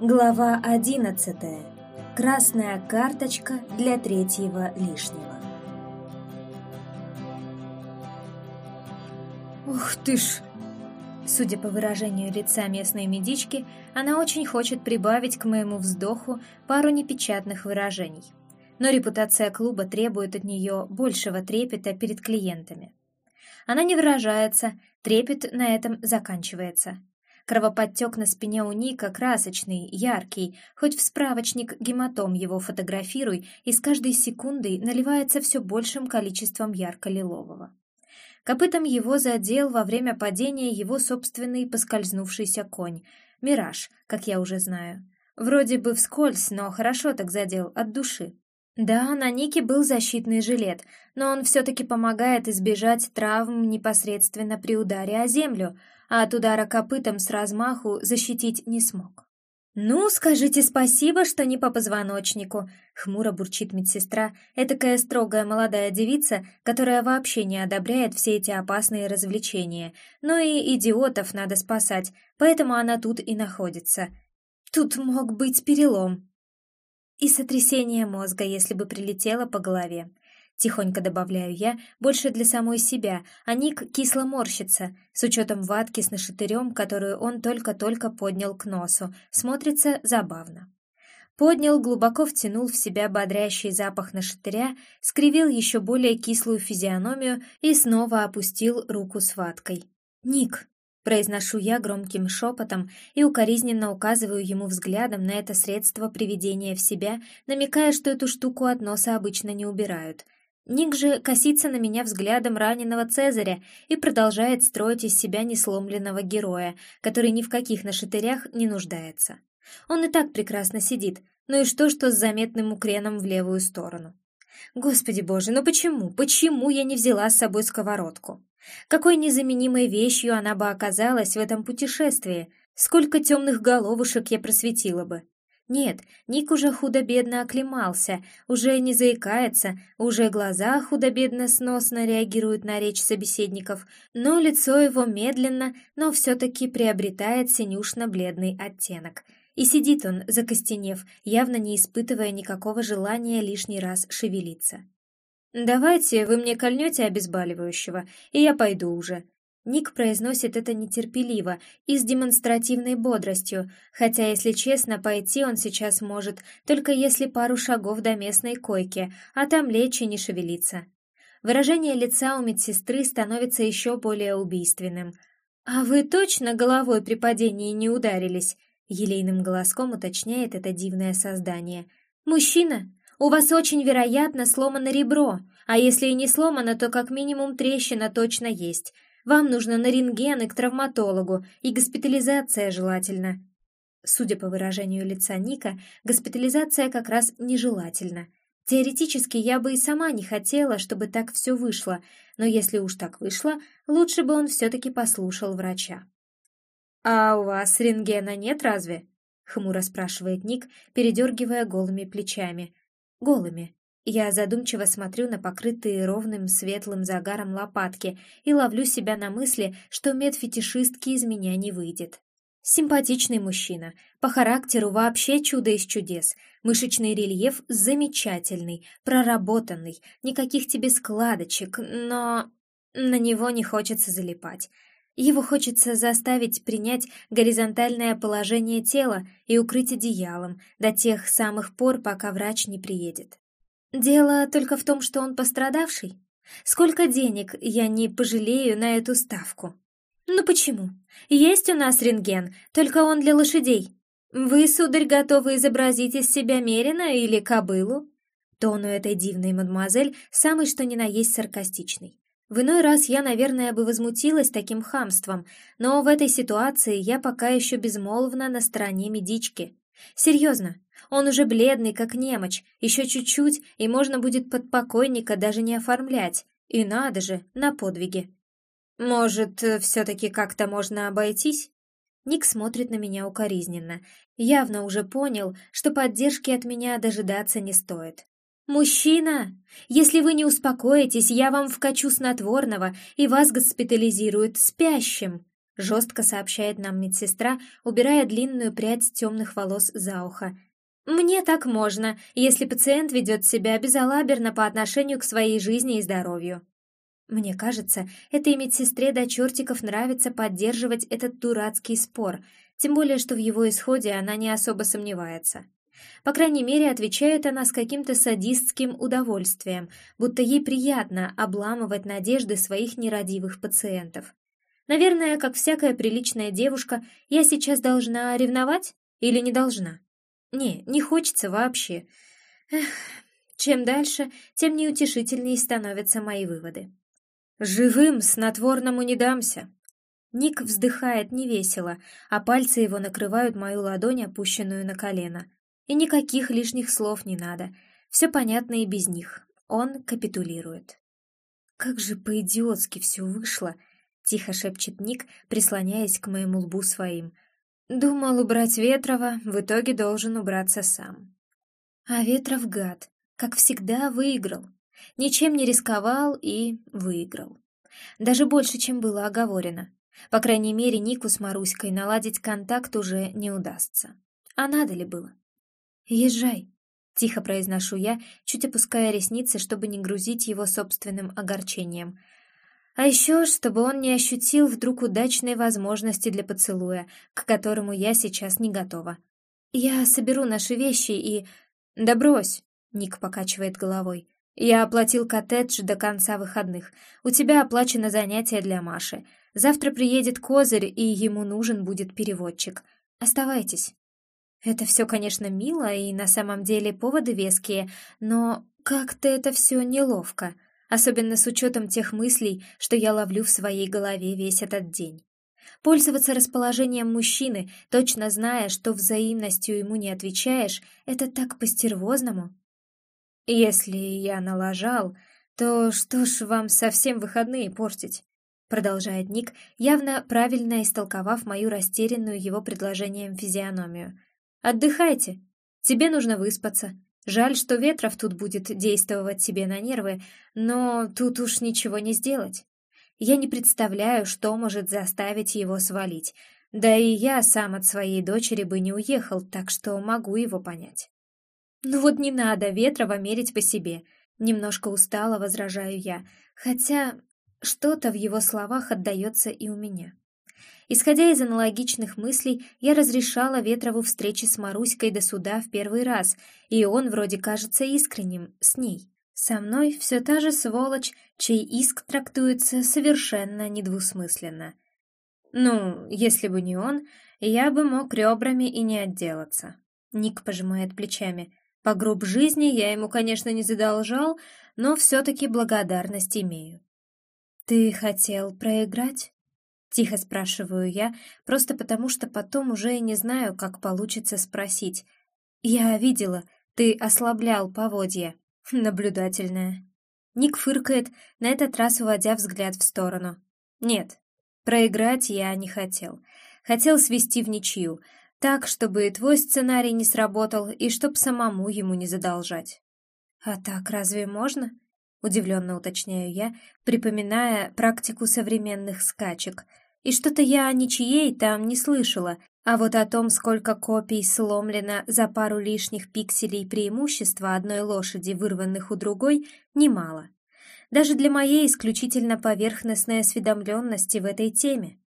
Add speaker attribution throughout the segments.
Speaker 1: Глава 11. Красная карточка для третьего лишнего. Ух ты ж! Судя по выражению лица местной медички, она очень хочет прибавить к моему вздоху пару непечатных выражений. Но репутация клуба требует от нее большего трепета перед клиентами. Она не выражается, трепет на этом заканчивается. Кровоподтек на спине у Ника красочный, яркий, хоть в справочник гематом его фотографируй, и с каждой секундой наливается все большим количеством ярко-лилового. Копытом его задел во время падения его собственный поскользнувшийся конь. Мираж, как я уже знаю. Вроде бы вскользь, но хорошо так задел, от души. Да, на Нике был защитный жилет, но он все-таки помогает избежать травм непосредственно при ударе о землю — а от удара копытом с размаху защитить не смог. «Ну, скажите спасибо, что не по позвоночнику», — хмуро бурчит медсестра, этакая строгая молодая девица, которая вообще не одобряет все эти опасные развлечения. Но и идиотов надо спасать, поэтому она тут и находится. Тут мог быть перелом. И сотрясение мозга, если бы прилетело по голове. Тихонько добавляю я, больше для самой себя, а Ник кисло морщится, с учетом ватки с нашатырем, которую он только-только поднял к носу, смотрится забавно. Поднял, глубоко втянул в себя бодрящий запах нашатыря, скривил еще более кислую физиономию и снова опустил руку с ваткой. «Ник!» — произношу я громким шепотом и укоризненно указываю ему взглядом на это средство приведения в себя, намекая, что эту штуку от носа обычно не убирают — Ник же косится на меня взглядом раненого Цезаря и продолжает строить из себя несломленного героя, который ни в каких нашатырях не нуждается. Он и так прекрасно сидит, ну и что, что с заметным укреном в левую сторону. Господи боже, ну почему, почему я не взяла с собой сковородку? Какой незаменимой вещью она бы оказалась в этом путешествии? Сколько темных головушек я просветила бы? Нет, Ник уже худо-бедно оклемался, уже не заикается, уже глаза худо-бедно сносно реагируют на речь собеседников, но лицо его медленно, но все-таки приобретает синюшно-бледный оттенок. И сидит он, закостенев, явно не испытывая никакого желания лишний раз шевелиться. «Давайте вы мне кольнете обезболивающего, и я пойду уже», Ник произносит это нетерпеливо и с демонстративной бодростью, хотя, если честно, пойти он сейчас может, только если пару шагов до местной койки, а там лечь и не шевелиться. Выражение лица у медсестры становится еще более убийственным. «А вы точно головой при падении не ударились?» — елейным голоском уточняет это дивное создание. «Мужчина, у вас очень вероятно сломано ребро, а если и не сломано, то как минимум трещина точно есть». Вам нужно на рентген и к травматологу, и госпитализация желательно». Судя по выражению лица Ника, госпитализация как раз нежелательна. Теоретически я бы и сама не хотела, чтобы так все вышло, но если уж так вышло, лучше бы он все-таки послушал врача. «А у вас рентгена нет разве?» — хмуро спрашивает Ник, передергивая голыми плечами. «Голыми. Я задумчиво смотрю на покрытые ровным светлым загаром лопатки и ловлю себя на мысли, что медфетишистки из меня не выйдет. Симпатичный мужчина, по характеру вообще чудо из чудес, мышечный рельеф замечательный, проработанный, никаких тебе складочек, но на него не хочется залипать. Его хочется заставить принять горизонтальное положение тела и укрыть одеялом до тех самых пор, пока врач не приедет. Дело только в том, что он пострадавший. Сколько денег я не пожалею на эту ставку? Ну почему? Есть у нас рентген, только он для лошадей. Вы, сударь, готовы изобразить из себя мерина или кобылу? Тон у этой дивной мадемуазель самый что ни на есть саркастичный. В иной раз я, наверное, бы возмутилась таким хамством, но в этой ситуации я пока еще безмолвно на стороне медички. Серьезно, он уже бледный, как немочь, еще чуть-чуть, и можно будет под покойника даже не оформлять. И надо же, на подвиги. Может, все-таки как-то можно обойтись? Ник смотрит на меня укоризненно. Явно уже понял, что поддержки от меня дожидаться не стоит. «Мужчина, если вы не успокоитесь, я вам вкачу снотворного, и вас госпитализируют спящим!» жестко сообщает нам медсестра, убирая длинную прядь темных волос за ухо. «Мне так можно, если пациент ведет себя безалаберно по отношению к своей жизни и здоровью». Мне кажется, этой медсестре до чертиков нравится поддерживать этот дурацкий спор, тем более, что в его исходе она не особо сомневается. По крайней мере, отвечает она с каким-то садистским удовольствием, будто ей приятно обламывать надежды своих нерадивых пациентов. Наверное, как всякая приличная девушка, я сейчас должна ревновать или не должна? Не, не хочется вообще. Эх, чем дальше, тем неутешительнее становятся мои выводы. «Живым снотворному не дамся!» Ник вздыхает невесело, а пальцы его накрывают мою ладонь, опущенную на колено. И никаких лишних слов не надо. Все понятно и без них. Он капитулирует. «Как же по-идиотски все вышло!» — тихо шепчет Ник, прислоняясь к моему лбу своим. «Думал убрать Ветрова, в итоге должен убраться сам». А Ветров гад, как всегда, выиграл ничем не рисковал и выиграл. Даже больше, чем было оговорено. По крайней мере, Нику с Маруськой наладить контакт уже не удастся. А надо ли было? «Езжай», — тихо произношу я, чуть опуская ресницы, чтобы не грузить его собственным огорчением. А еще, чтобы он не ощутил вдруг удачной возможности для поцелуя, к которому я сейчас не готова. «Я соберу наши вещи и...» «Да брось!» — Ник покачивает головой. «Я оплатил коттедж до конца выходных. У тебя оплачено занятие для Маши. Завтра приедет Козырь, и ему нужен будет переводчик. Оставайтесь». Это все, конечно, мило, и на самом деле поводы веские, но как-то это все неловко, особенно с учетом тех мыслей, что я ловлю в своей голове весь этот день. Пользоваться расположением мужчины, точно зная, что взаимностью ему не отвечаешь, это так по-стервозному. «Если я налажал, то что ж вам совсем выходные портить?» Продолжает Ник, явно правильно истолковав мою растерянную его предложением физиономию. «Отдыхайте. Тебе нужно выспаться. Жаль, что Ветров тут будет действовать тебе на нервы, но тут уж ничего не сделать. Я не представляю, что может заставить его свалить. Да и я сам от своей дочери бы не уехал, так что могу его понять. «Ну вот не надо Ветрова мерить по себе», — немножко устало возражаю я, хотя что-то в его словах отдается и у меня. Исходя из аналогичных мыслей, я разрешала Ветрову встречи с Маруськой до суда в первый раз, и он вроде кажется искренним с ней. Со мной все та же сволочь, чей иск трактуется совершенно недвусмысленно. Ну, если бы не он, я бы мог ребрами и не отделаться. Ник пожимает плечами. По гроб жизни я ему, конечно, не задолжал, но все-таки благодарность имею. «Ты хотел проиграть?» Тихо спрашиваю я, просто потому что потом уже и не знаю, как получится спросить. «Я видела, ты ослаблял поводья. Наблюдательная». Ник фыркает, на этот раз уводя взгляд в сторону. «Нет, проиграть я не хотел. Хотел свести в ничью, так, чтобы твой сценарий не сработал и чтоб самому ему не задолжать. А так разве можно? Удивленно уточняю я, припоминая практику современных скачек. И что-то я ничьей там не слышала, а вот о том, сколько копий сломлено за пару лишних пикселей преимущества одной лошади, вырванных у другой, немало. Даже для моей исключительно поверхностной осведомленности в этой теме.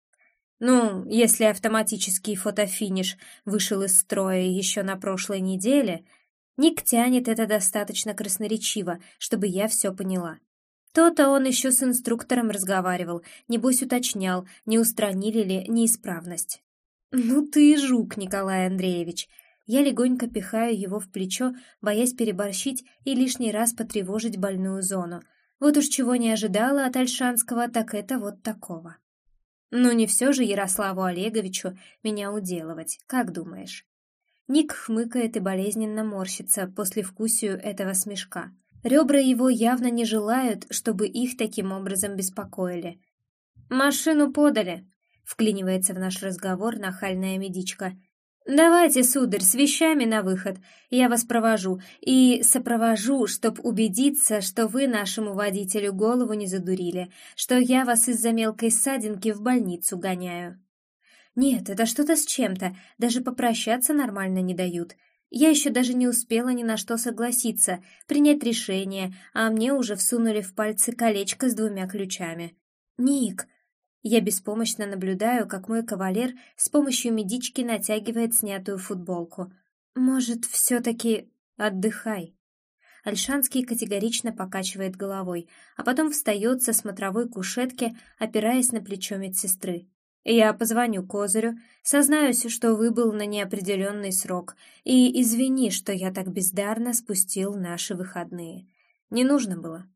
Speaker 1: Ну, если автоматический фотофиниш вышел из строя еще на прошлой неделе, Ник тянет это достаточно красноречиво, чтобы я все поняла. То-то он еще с инструктором разговаривал, небось уточнял, не устранили ли неисправность. «Ну ты жук, Николай Андреевич!» Я легонько пихаю его в плечо, боясь переборщить и лишний раз потревожить больную зону. Вот уж чего не ожидала от Альшанского, так это вот такого. Но не все же Ярославу Олеговичу меня уделывать, как думаешь? Ник хмыкает и болезненно морщится после вкусию этого смешка. Ребра его явно не желают, чтобы их таким образом беспокоили. «Машину подали», — вклинивается в наш разговор нахальная медичка. «Давайте, сударь, с вещами на выход. Я вас провожу. И сопровожу, чтоб убедиться, что вы нашему водителю голову не задурили, что я вас из-за мелкой ссадинки в больницу гоняю». Нет, это что-то с чем-то, даже попрощаться нормально не дают. Я еще даже не успела ни на что согласиться, принять решение, а мне уже всунули в пальцы колечко с двумя ключами. «Ник!» Я беспомощно наблюдаю, как мой кавалер с помощью медички натягивает снятую футболку. «Может, все-таки отдыхай?» Альшанский категорично покачивает головой, а потом встает со смотровой кушетки, опираясь на плечо медсестры. Я позвоню Козырю, сознаюсь, что выбыл на неопределенный срок, и извини, что я так бездарно спустил наши выходные. Не нужно было.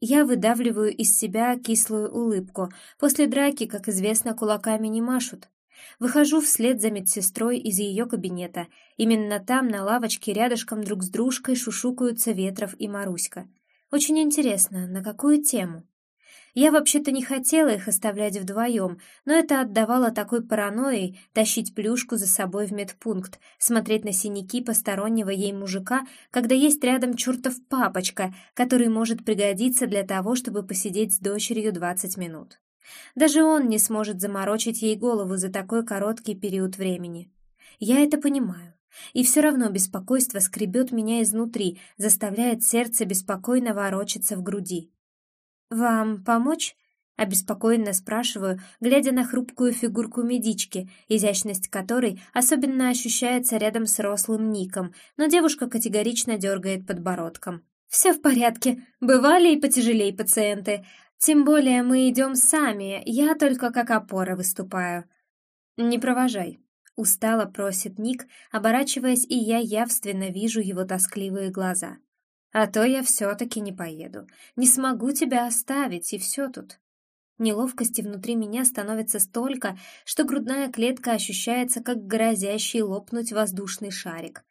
Speaker 1: Я выдавливаю из себя кислую улыбку. После драки, как известно, кулаками не машут. Выхожу вслед за медсестрой из ее кабинета. Именно там, на лавочке, рядышком друг с дружкой шушукаются Ветров и Маруська. Очень интересно, на какую тему? Я вообще-то не хотела их оставлять вдвоем, но это отдавало такой паранойей тащить плюшку за собой в медпункт, смотреть на синяки постороннего ей мужика, когда есть рядом чертов папочка, который может пригодиться для того, чтобы посидеть с дочерью 20 минут. Даже он не сможет заморочить ей голову за такой короткий период времени. Я это понимаю. И все равно беспокойство скребет меня изнутри, заставляет сердце беспокойно ворочаться в груди. «Вам помочь?» — обеспокоенно спрашиваю, глядя на хрупкую фигурку медички, изящность которой особенно ощущается рядом с рослым Ником, но девушка категорично дергает подбородком. «Все в порядке. Бывали и потяжелее пациенты. Тем более мы идем сами, я только как опора выступаю». «Не провожай», — устало просит Ник, оборачиваясь, и я явственно вижу его тоскливые глаза. А то я все-таки не поеду. Не смогу тебя оставить, и все тут. Неловкости внутри меня становится столько, что грудная клетка ощущается, как грозящий лопнуть воздушный шарик.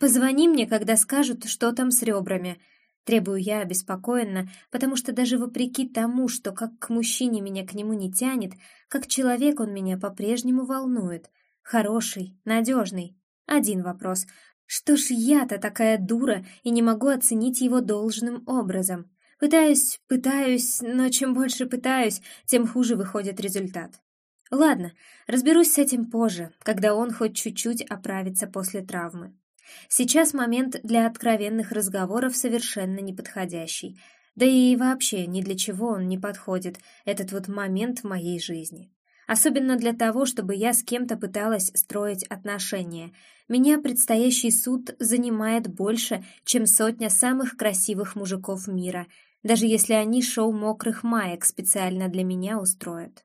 Speaker 1: «Позвони мне, когда скажут, что там с ребрами», Требую я обеспокоенно, потому что даже вопреки тому, что как к мужчине меня к нему не тянет, как человек он меня по-прежнему волнует. Хороший, надежный. Один вопрос. Что ж я-то такая дура и не могу оценить его должным образом? Пытаюсь, пытаюсь, но чем больше пытаюсь, тем хуже выходит результат. Ладно, разберусь с этим позже, когда он хоть чуть-чуть оправится после травмы. Сейчас момент для откровенных разговоров совершенно неподходящий. Да и вообще ни для чего он не подходит, этот вот момент в моей жизни. Особенно для того, чтобы я с кем-то пыталась строить отношения. Меня предстоящий суд занимает больше, чем сотня самых красивых мужиков мира, даже если они шоу мокрых маек специально для меня устроят.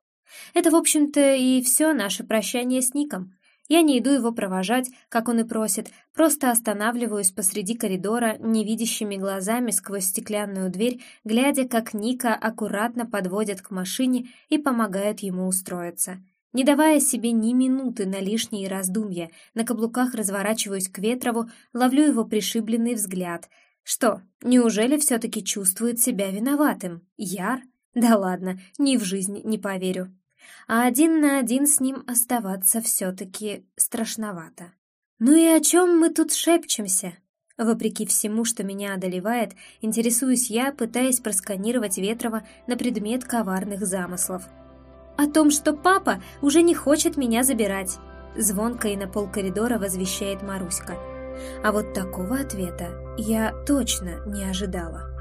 Speaker 1: Это, в общем-то, и все наше прощание с Ником. Я не иду его провожать, как он и просит, просто останавливаюсь посреди коридора невидящими глазами сквозь стеклянную дверь, глядя, как Ника аккуратно подводят к машине и помогают ему устроиться. Не давая себе ни минуты на лишние раздумья, на каблуках разворачиваюсь к Ветрову, ловлю его пришибленный взгляд. Что, неужели все-таки чувствует себя виноватым? Яр? Да ладно, ни в жизнь не поверю а один на один с ним оставаться все-таки страшновато. «Ну и о чем мы тут шепчемся?» Вопреки всему, что меня одолевает, интересуюсь я, пытаясь просканировать Ветрова на предмет коварных замыслов. «О том, что папа уже не хочет меня забирать», звонко и на пол коридора возвещает Маруська. А вот такого ответа я точно не ожидала.